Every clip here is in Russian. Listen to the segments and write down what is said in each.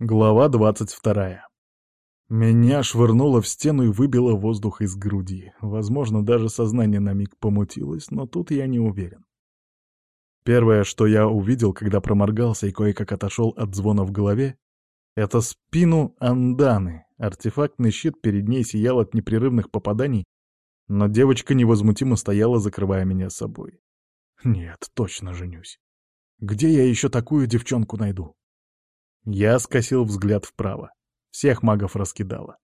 Глава двадцать вторая. Меня швырнуло в стену и выбило воздух из груди. Возможно, даже сознание на миг помутилось, но тут я не уверен. Первое, что я увидел, когда проморгался и кое-как отошел от звона в голове, это спину Анданы. Артефактный щит перед ней сиял от непрерывных попаданий, но девочка невозмутимо стояла, закрывая меня собой. Нет, точно женюсь. Где я еще такую девчонку найду? Я скосил взгляд вправо. Всех магов раскидало.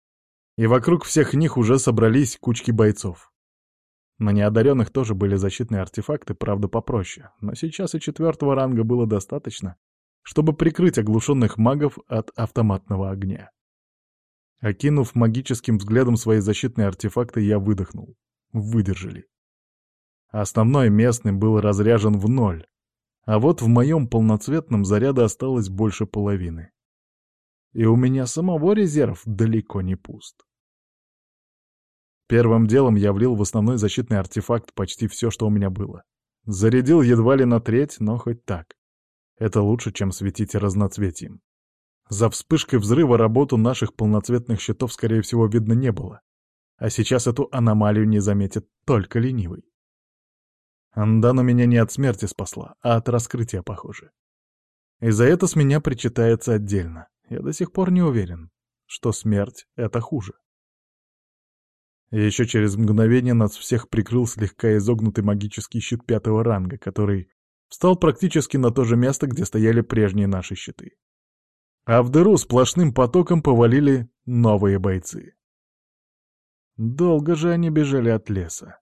И вокруг всех них уже собрались кучки бойцов. На неодаренных тоже были защитные артефакты, правда, попроще, но сейчас и четвертого ранга было достаточно, чтобы прикрыть оглушенных магов от автоматного огня. Окинув магическим взглядом свои защитные артефакты, я выдохнул. Выдержали. Основной местный был разряжен в ноль, а вот в моем полноцветном заряда осталось больше половины. И у меня самого резерв далеко не пуст. Первым делом я влил в основной защитный артефакт почти все, что у меня было. Зарядил едва ли на треть, но хоть так. Это лучше, чем светить разноцветием. За вспышкой взрыва работу наших полноцветных щитов, скорее всего, видно не было. А сейчас эту аномалию не заметит только ленивый. Андана меня не от смерти спасла, а от раскрытия, похоже. И за это с меня причитается отдельно. Я до сих пор не уверен, что смерть — это хуже. Еще через мгновение нас всех прикрыл слегка изогнутый магический щит пятого ранга, который встал практически на то же место, где стояли прежние наши щиты. А в дыру сплошным потоком повалили новые бойцы. Долго же они бежали от леса.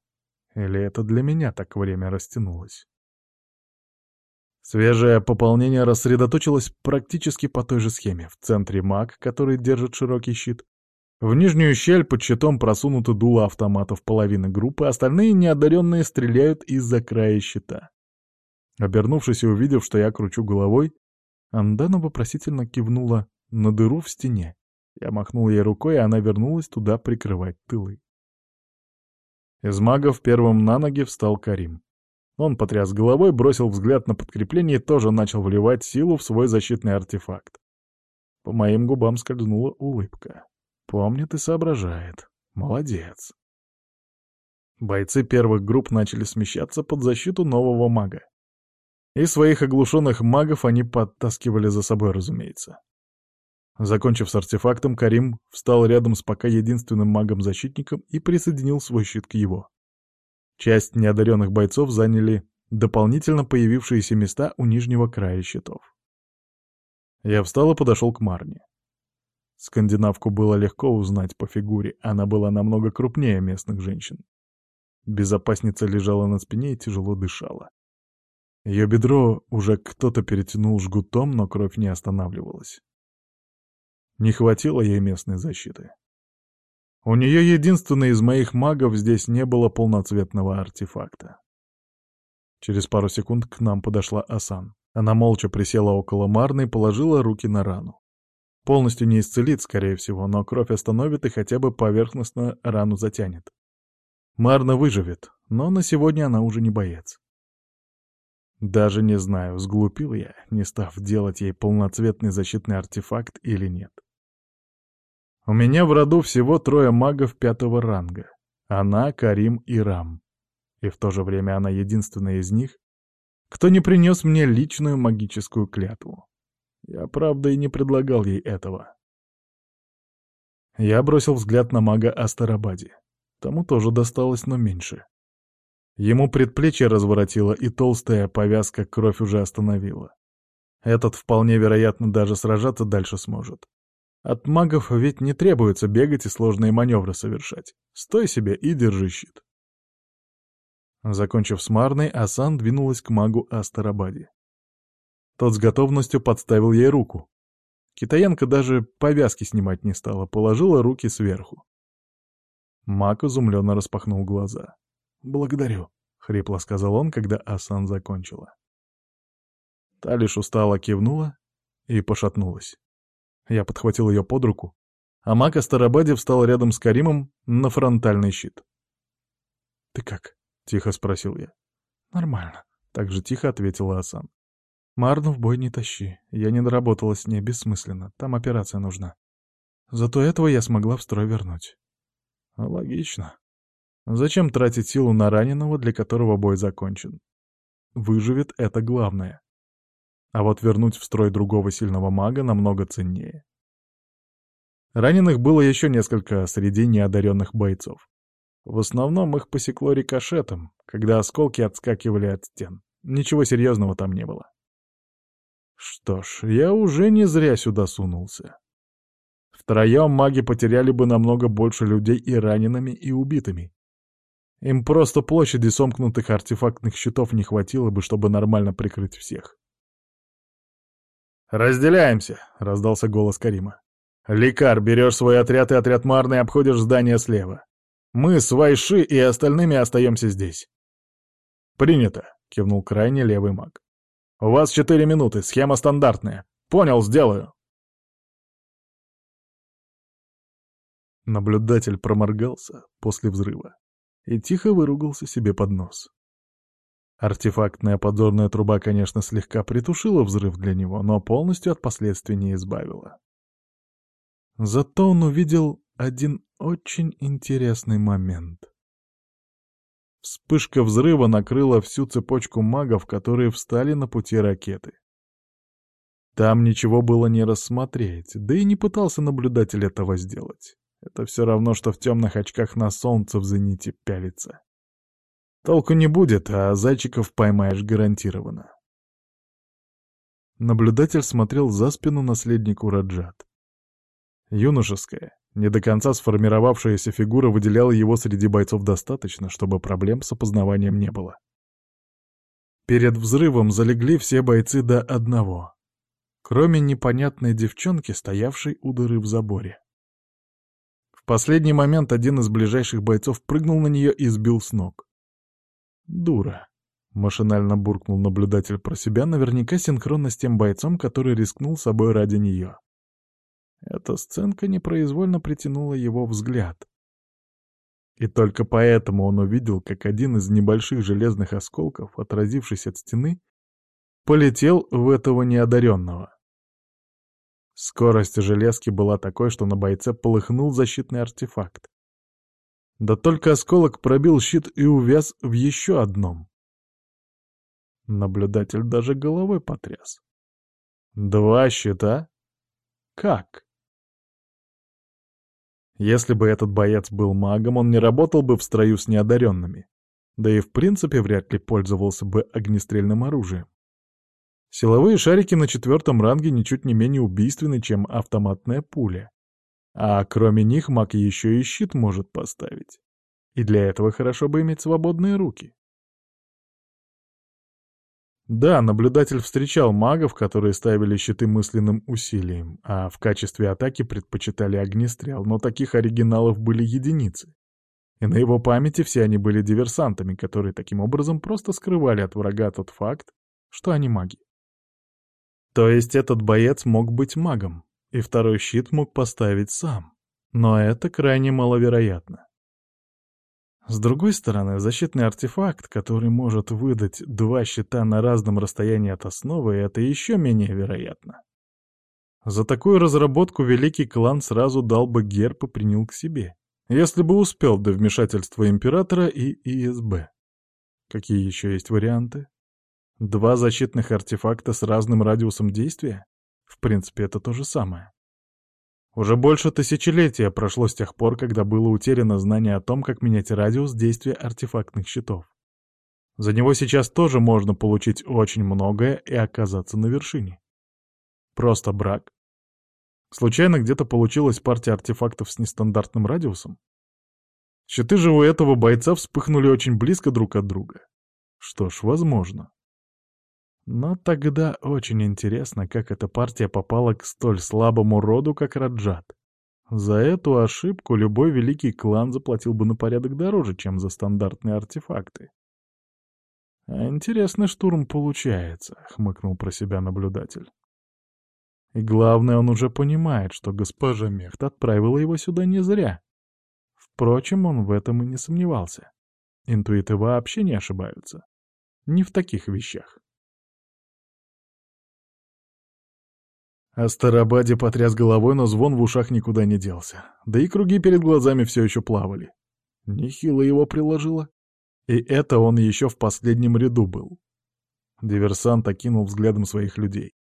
Или это для меня так время растянулось? Свежее пополнение рассредоточилось практически по той же схеме. В центре маг, который держит широкий щит. В нижнюю щель под щитом просунуты дула автоматов половины группы, остальные неодаренные стреляют из-за края щита. Обернувшись и увидев, что я кручу головой, Андана вопросительно кивнула на дыру в стене. Я махнул ей рукой, и она вернулась туда прикрывать тылы. Из магов первым на ноги встал Карим. Он потряс головой, бросил взгляд на подкрепление и тоже начал вливать силу в свой защитный артефакт. По моим губам скользнула улыбка. Помнит и соображает. Молодец. Бойцы первых групп начали смещаться под защиту нового мага. И своих оглушенных магов они подтаскивали за собой, разумеется. Закончив с артефактом, Карим встал рядом с пока единственным магом-защитником и присоединил свой щит к его. Часть неодаренных бойцов заняли дополнительно появившиеся места у нижнего края щитов. Я встал и подошел к Марне. Скандинавку было легко узнать по фигуре, она была намного крупнее местных женщин. Безопасница лежала на спине и тяжело дышала. Ее бедро уже кто-то перетянул жгутом, но кровь не останавливалась. Не хватило ей местной защиты. У нее единственной из моих магов здесь не было полноцветного артефакта. Через пару секунд к нам подошла Асан. Она молча присела около Марны и положила руки на рану. Полностью не исцелит, скорее всего, но кровь остановит и хотя бы поверхностно рану затянет. Марна выживет, но на сегодня она уже не боец. Даже не знаю, сглупил я, не став делать ей полноцветный защитный артефакт или нет. У меня в роду всего трое магов пятого ранга. Она, Карим и Рам. И в то же время она единственная из них, кто не принес мне личную магическую клятву. Я, правда, и не предлагал ей этого. Я бросил взгляд на мага Астарабади. Тому тоже досталось, но меньше. Ему предплечье разворотило, и толстая повязка кровь уже остановила. Этот вполне вероятно даже сражаться дальше сможет. От магов ведь не требуется бегать и сложные маневры совершать. Стой себе и держи щит. Закончив с Марной, Асан двинулась к магу Астарабаде. Тот с готовностью подставил ей руку. Китаянка даже повязки снимать не стала, положила руки сверху. Маг изумленно распахнул глаза. «Благодарю», — хрипло сказал он, когда Асан закончила. Та лишь устало кивнула и пошатнулась. Я подхватил ее под руку, а маг Астарабаде встал рядом с Каримом на фронтальный щит. «Ты как?» — тихо спросил я. «Нормально», — так же тихо ответила Асан. Марну в бой не тащи. Я не доработала с ней бессмысленно. Там операция нужна. Зато этого я смогла в строй вернуть. Логично. Зачем тратить силу на раненого, для которого бой закончен? Выживет — это главное. А вот вернуть в строй другого сильного мага намного ценнее. Раненых было еще несколько среди неодаренных бойцов. В основном их посекло рикошетом, когда осколки отскакивали от стен. Ничего серьезного там не было. Что ж, я уже не зря сюда сунулся. Втроем маги потеряли бы намного больше людей и ранеными, и убитыми. Им просто площади сомкнутых артефактных щитов не хватило бы, чтобы нормально прикрыть всех. «Разделяемся!» — раздался голос Карима. «Лекар, берешь свой отряд и отряд Марны обходишь здание слева. Мы с Вайши и остальными остаемся здесь». «Принято!» — кивнул крайне левый маг. «У вас четыре минуты, схема стандартная. Понял, сделаю». Наблюдатель проморгался после взрыва и тихо выругался себе под нос. Артефактная подзорная труба, конечно, слегка притушила взрыв для него, но полностью от последствий не избавила. Зато он увидел один очень интересный момент. Вспышка взрыва накрыла всю цепочку магов, которые встали на пути ракеты. Там ничего было не рассмотреть, да и не пытался наблюдатель этого сделать. Это все равно, что в темных очках на солнце в зените пялиться. Толку не будет, а зайчиков поймаешь гарантированно. Наблюдатель смотрел за спину наследнику Раджат. Юношеская, не до конца сформировавшаяся фигура выделяла его среди бойцов достаточно, чтобы проблем с опознаванием не было. Перед взрывом залегли все бойцы до одного, кроме непонятной девчонки, стоявшей у дыры в заборе. В последний момент один из ближайших бойцов прыгнул на нее и сбил с ног. «Дура», — машинально буркнул наблюдатель про себя, наверняка синхронно с тем бойцом, который рискнул собой ради нее. Эта сценка непроизвольно притянула его взгляд. И только поэтому он увидел, как один из небольших железных осколков, отразившись от стены, полетел в этого неодаренного. Скорость железки была такой, что на бойце полыхнул защитный артефакт. Да только осколок пробил щит и увяз в еще одном. Наблюдатель даже головой потряс. Два щита? Как? Если бы этот боец был магом, он не работал бы в строю с неодаренными. Да и в принципе вряд ли пользовался бы огнестрельным оружием. Силовые шарики на четвертом ранге ничуть не менее убийственны, чем автоматная пуля. А кроме них маг еще и щит может поставить. И для этого хорошо бы иметь свободные руки. Да, наблюдатель встречал магов, которые ставили щиты мысленным усилием, а в качестве атаки предпочитали огнестрел, но таких оригиналов были единицы. И на его памяти все они были диверсантами, которые таким образом просто скрывали от врага тот факт, что они маги. То есть этот боец мог быть магом, и второй щит мог поставить сам. Но это крайне маловероятно. С другой стороны, защитный артефакт, который может выдать два щита на разном расстоянии от основы, это еще менее вероятно. За такую разработку великий клан сразу дал бы герб и принял к себе, если бы успел до вмешательства императора и ИСБ. Какие еще есть варианты? Два защитных артефакта с разным радиусом действия? В принципе, это то же самое. Уже больше тысячелетия прошло с тех пор, когда было утеряно знание о том, как менять радиус действия артефактных щитов. За него сейчас тоже можно получить очень многое и оказаться на вершине. Просто брак. Случайно где-то получилась партия артефактов с нестандартным радиусом? Щиты же у этого бойца вспыхнули очень близко друг от друга. Что ж, возможно. Но тогда очень интересно, как эта партия попала к столь слабому роду, как Раджат. За эту ошибку любой великий клан заплатил бы на порядок дороже, чем за стандартные артефакты. «А «Интересный штурм получается», — хмыкнул про себя наблюдатель. И главное, он уже понимает, что госпожа Мехт отправила его сюда не зря. Впрочем, он в этом и не сомневался. Интуиты вообще не ошибаются. Не в таких вещах. Астарабаде потряс головой, но звон в ушах никуда не делся. Да и круги перед глазами все еще плавали. Нехило его приложило. И это он еще в последнем ряду был. Диверсант окинул взглядом своих людей.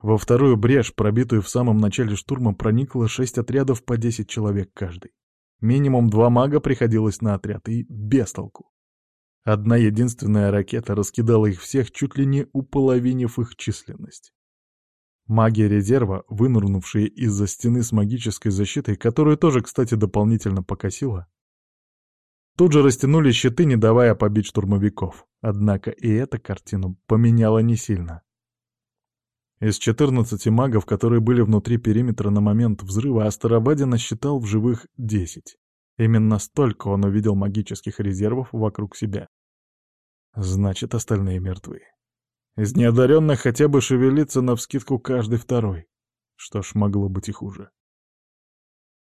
Во вторую брешь, пробитую в самом начале штурма, проникло шесть отрядов по десять человек каждый. Минимум два мага приходилось на отряд, и без толку. Одна единственная ракета раскидала их всех, чуть ли не уполовинив их численность. Маги резерва, вынырнувшие из-за стены с магической защитой, которую тоже, кстати, дополнительно покосила, тут же растянули щиты, не давая побить штурмовиков. Однако и эта картину поменяла не сильно. Из 14 магов, которые были внутри периметра на момент взрыва, Астарабаде насчитал в живых 10. Именно столько он увидел магических резервов вокруг себя. Значит, остальные мертвы. Из неодаренных хотя бы шевелится навскидку каждый второй. Что ж, могло быть и хуже.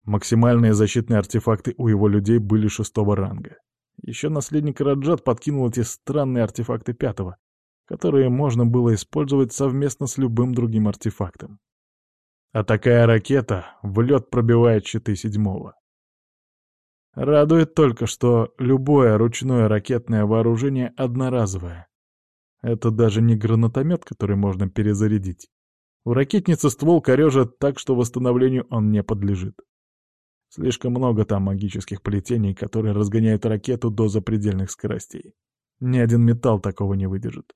Максимальные защитные артефакты у его людей были шестого ранга. Еще наследник Раджат подкинул эти странные артефакты пятого, которые можно было использовать совместно с любым другим артефактом. А такая ракета в лед пробивает щиты седьмого. Радует только, что любое ручное ракетное вооружение одноразовое, это даже не гранатомет, который можно перезарядить. У ракетницы ствол корежит так, что восстановлению он не подлежит. Слишком много там магических плетений, которые разгоняют ракету до запредельных скоростей. Ни один металл такого не выдержит.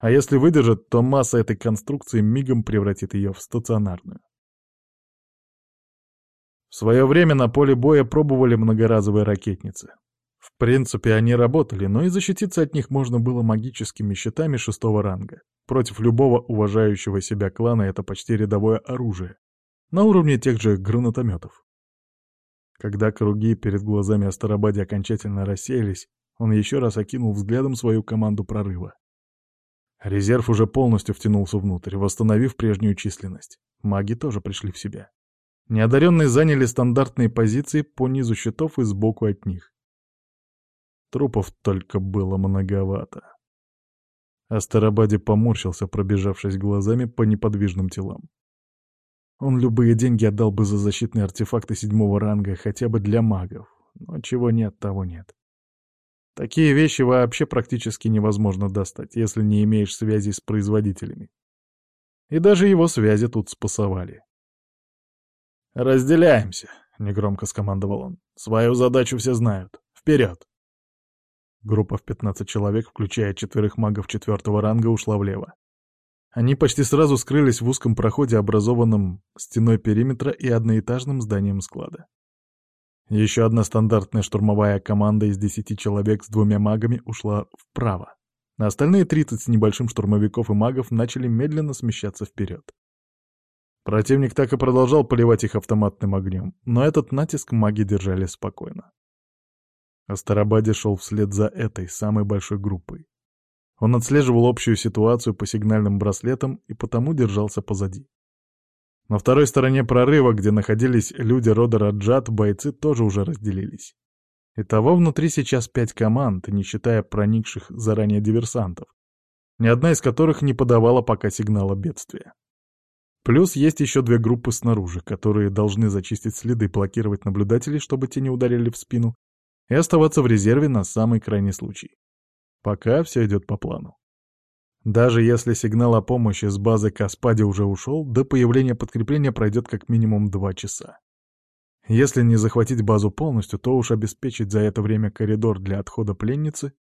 А если выдержит, то масса этой конструкции мигом превратит ее в стационарную. В свое время на поле боя пробовали многоразовые ракетницы. В принципе, они работали, но и защититься от них можно было магическими щитами шестого ранга. Против любого уважающего себя клана это почти рядовое оружие. На уровне тех же гранатометов. Когда круги перед глазами Астарабаде окончательно рассеялись, он еще раз окинул взглядом свою команду прорыва. Резерв уже полностью втянулся внутрь, восстановив прежнюю численность. Маги тоже пришли в себя. Неодаренные заняли стандартные позиции по низу щитов и сбоку от них. Трупов только было многовато. Астарабаде поморщился, пробежавшись глазами по неподвижным телам. Он любые деньги отдал бы за защитные артефакты седьмого ранга, хотя бы для магов. Но чего нет, того нет. Такие вещи вообще практически невозможно достать, если не имеешь связи с производителями. И даже его связи тут спасовали. «Разделяемся», — негромко скомандовал он. «Свою задачу все знают. Вперед!» Группа в 15 человек, включая четверых магов четвертого ранга, ушла влево. Они почти сразу скрылись в узком проходе, образованном стеной периметра и одноэтажным зданием склада. Еще одна стандартная штурмовая команда из 10 человек с двумя магами ушла вправо. А остальные 30 с небольшим штурмовиков и магов начали медленно смещаться вперед. Противник так и продолжал поливать их автоматным огнем, но этот натиск маги держали спокойно. Астарабаде шел вслед за этой, самой большой группой. Он отслеживал общую ситуацию по сигнальным браслетам и потому держался позади. На второй стороне прорыва, где находились люди рода Раджат, бойцы тоже уже разделились. Итого внутри сейчас пять команд, не считая проникших заранее диверсантов, ни одна из которых не подавала пока сигнала бедствия. Плюс есть еще две группы снаружи, которые должны зачистить следы, блокировать наблюдателей, чтобы те не ударили в спину, и оставаться в резерве на самый крайний случай. Пока все идет по плану. Даже если сигнал о помощи с базы Каспади уже ушел, до появления подкрепления пройдет как минимум два часа. Если не захватить базу полностью, то уж обеспечить за это время коридор для отхода пленницы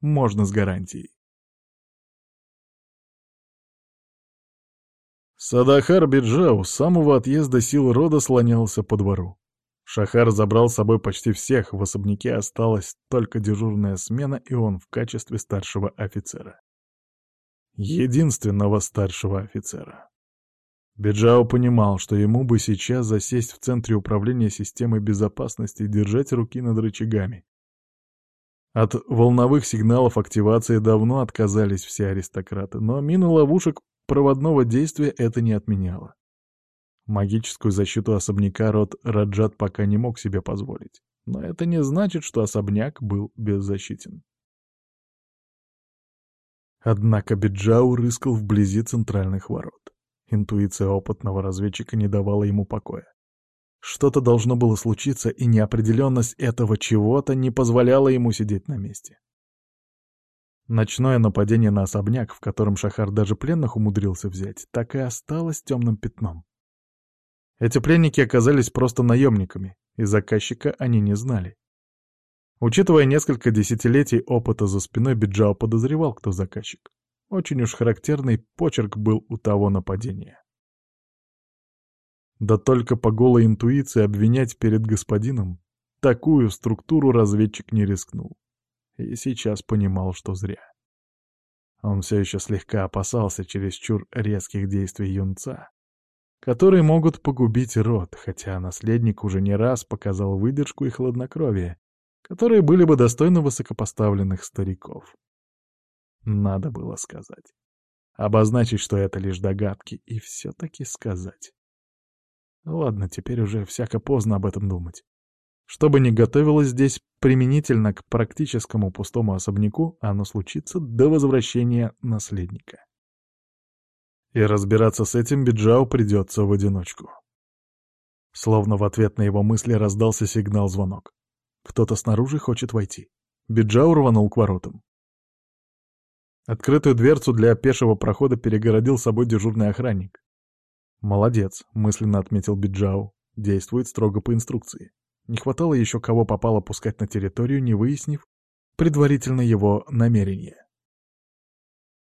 можно с гарантией. Садахар Биджау с самого отъезда сил рода слонялся по двору. Шахар забрал с собой почти всех, в особняке осталась только дежурная смена и он в качестве старшего офицера. Единственного старшего офицера. Беджао понимал, что ему бы сейчас засесть в центре управления системой безопасности и держать руки над рычагами. От волновых сигналов активации давно отказались все аристократы, но мину ловушек проводного действия это не отменяло. Магическую защиту особняка род Раджат пока не мог себе позволить. Но это не значит, что особняк был беззащитен. Однако Биджау рыскал вблизи центральных ворот. Интуиция опытного разведчика не давала ему покоя. Что-то должно было случиться, и неопределенность этого чего-то не позволяла ему сидеть на месте. Ночное нападение на особняк, в котором Шахар даже пленных умудрился взять, так и осталось темным пятном. Эти пленники оказались просто наемниками, и заказчика они не знали. Учитывая несколько десятилетий опыта за спиной, Биджао подозревал, кто заказчик. Очень уж характерный почерк был у того нападения. Да только по голой интуиции обвинять перед господином такую структуру разведчик не рискнул. И сейчас понимал, что зря. Он все еще слегка опасался чересчур резких действий юнца, которые могут погубить род, хотя наследник уже не раз показал выдержку и хладнокровие, которые были бы достойны высокопоставленных стариков. Надо было сказать. Обозначить, что это лишь догадки, и все-таки сказать. Ладно, теперь уже всяко поздно об этом думать. Что бы ни готовилось здесь применительно к практическому пустому особняку, оно случится до возвращения наследника. И разбираться с этим Биджау придется в одиночку. Словно в ответ на его мысли раздался сигнал-звонок. Кто-то снаружи хочет войти. Биджау рванул к воротам. Открытую дверцу для пешего прохода перегородил собой дежурный охранник. «Молодец», — мысленно отметил Биджау. «Действует строго по инструкции. Не хватало еще кого попало пускать на территорию, не выяснив предварительно его намерение».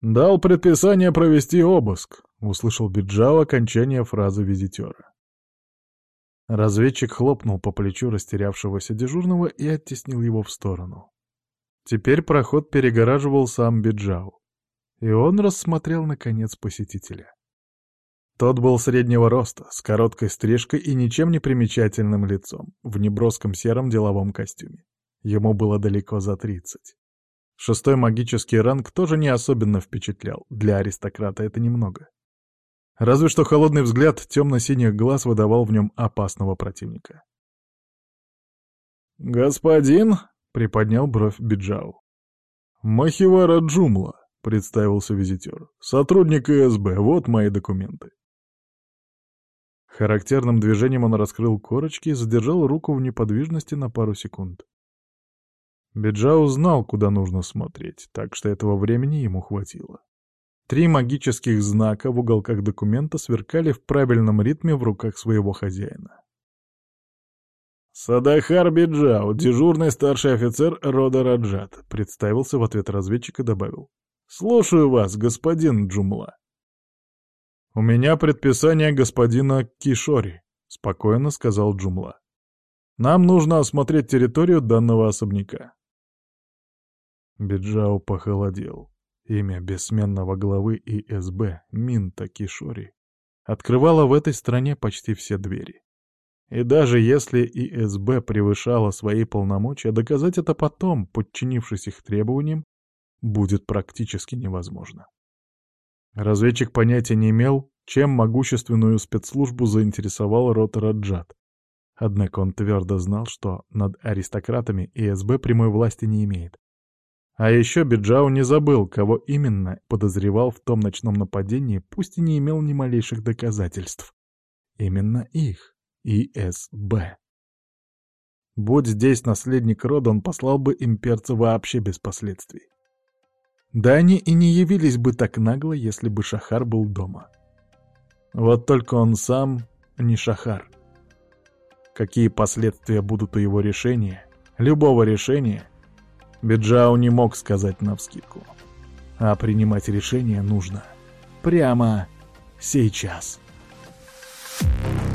«Дал предписание провести обыск», — услышал Биджао окончание фразы визитера. Разведчик хлопнул по плечу растерявшегося дежурного и оттеснил его в сторону. Теперь проход перегораживал сам Биджау, и он рассмотрел, наконец, посетителя. Тот был среднего роста, с короткой стрижкой и ничем не примечательным лицом, в неброском сером деловом костюме. Ему было далеко за тридцать. Шестой магический ранг тоже не особенно впечатлял, для аристократа это немного. Разве что холодный взгляд темно-синих глаз выдавал в нем опасного противника. «Господин?» — приподнял бровь Биджау. «Махивара Джумла», — представился визитер. «Сотрудник ИСБ, вот мои документы». Характерным движением он раскрыл корочки и задержал руку в неподвижности на пару секунд. Биджау знал, куда нужно смотреть, так что этого времени ему хватило. Три магических знака в уголках документа сверкали в правильном ритме в руках своего хозяина. «Садахар Биджау, дежурный старший офицер рода Раджат», представился в ответ разведчик и добавил. «Слушаю вас, господин Джумла». «У меня предписание господина Кишори», — спокойно сказал Джумла. «Нам нужно осмотреть территорию данного особняка». Биджау похолодел. Имя бессменного главы ИСБ, Минта Кишори, открывало в этой стране почти все двери. И даже если ИСБ превышала свои полномочия, доказать это потом, подчинившись их требованиям, будет практически невозможно. Разведчик понятия не имел, чем могущественную спецслужбу заинтересовал рот Раджат. Однако он твердо знал, что над аристократами ИСБ прямой власти не имеет. А еще Биджау не забыл, кого именно подозревал в том ночном нападении, пусть и не имел ни малейших доказательств. Именно их, ИСБ. Будь здесь наследник рода, он послал бы имперца вообще без последствий. Да они и не явились бы так нагло, если бы Шахар был дома. Вот только он сам не Шахар. Какие последствия будут у его решения, любого решения, Биджау не мог сказать навскидку. А принимать решение нужно прямо сейчас. Thank.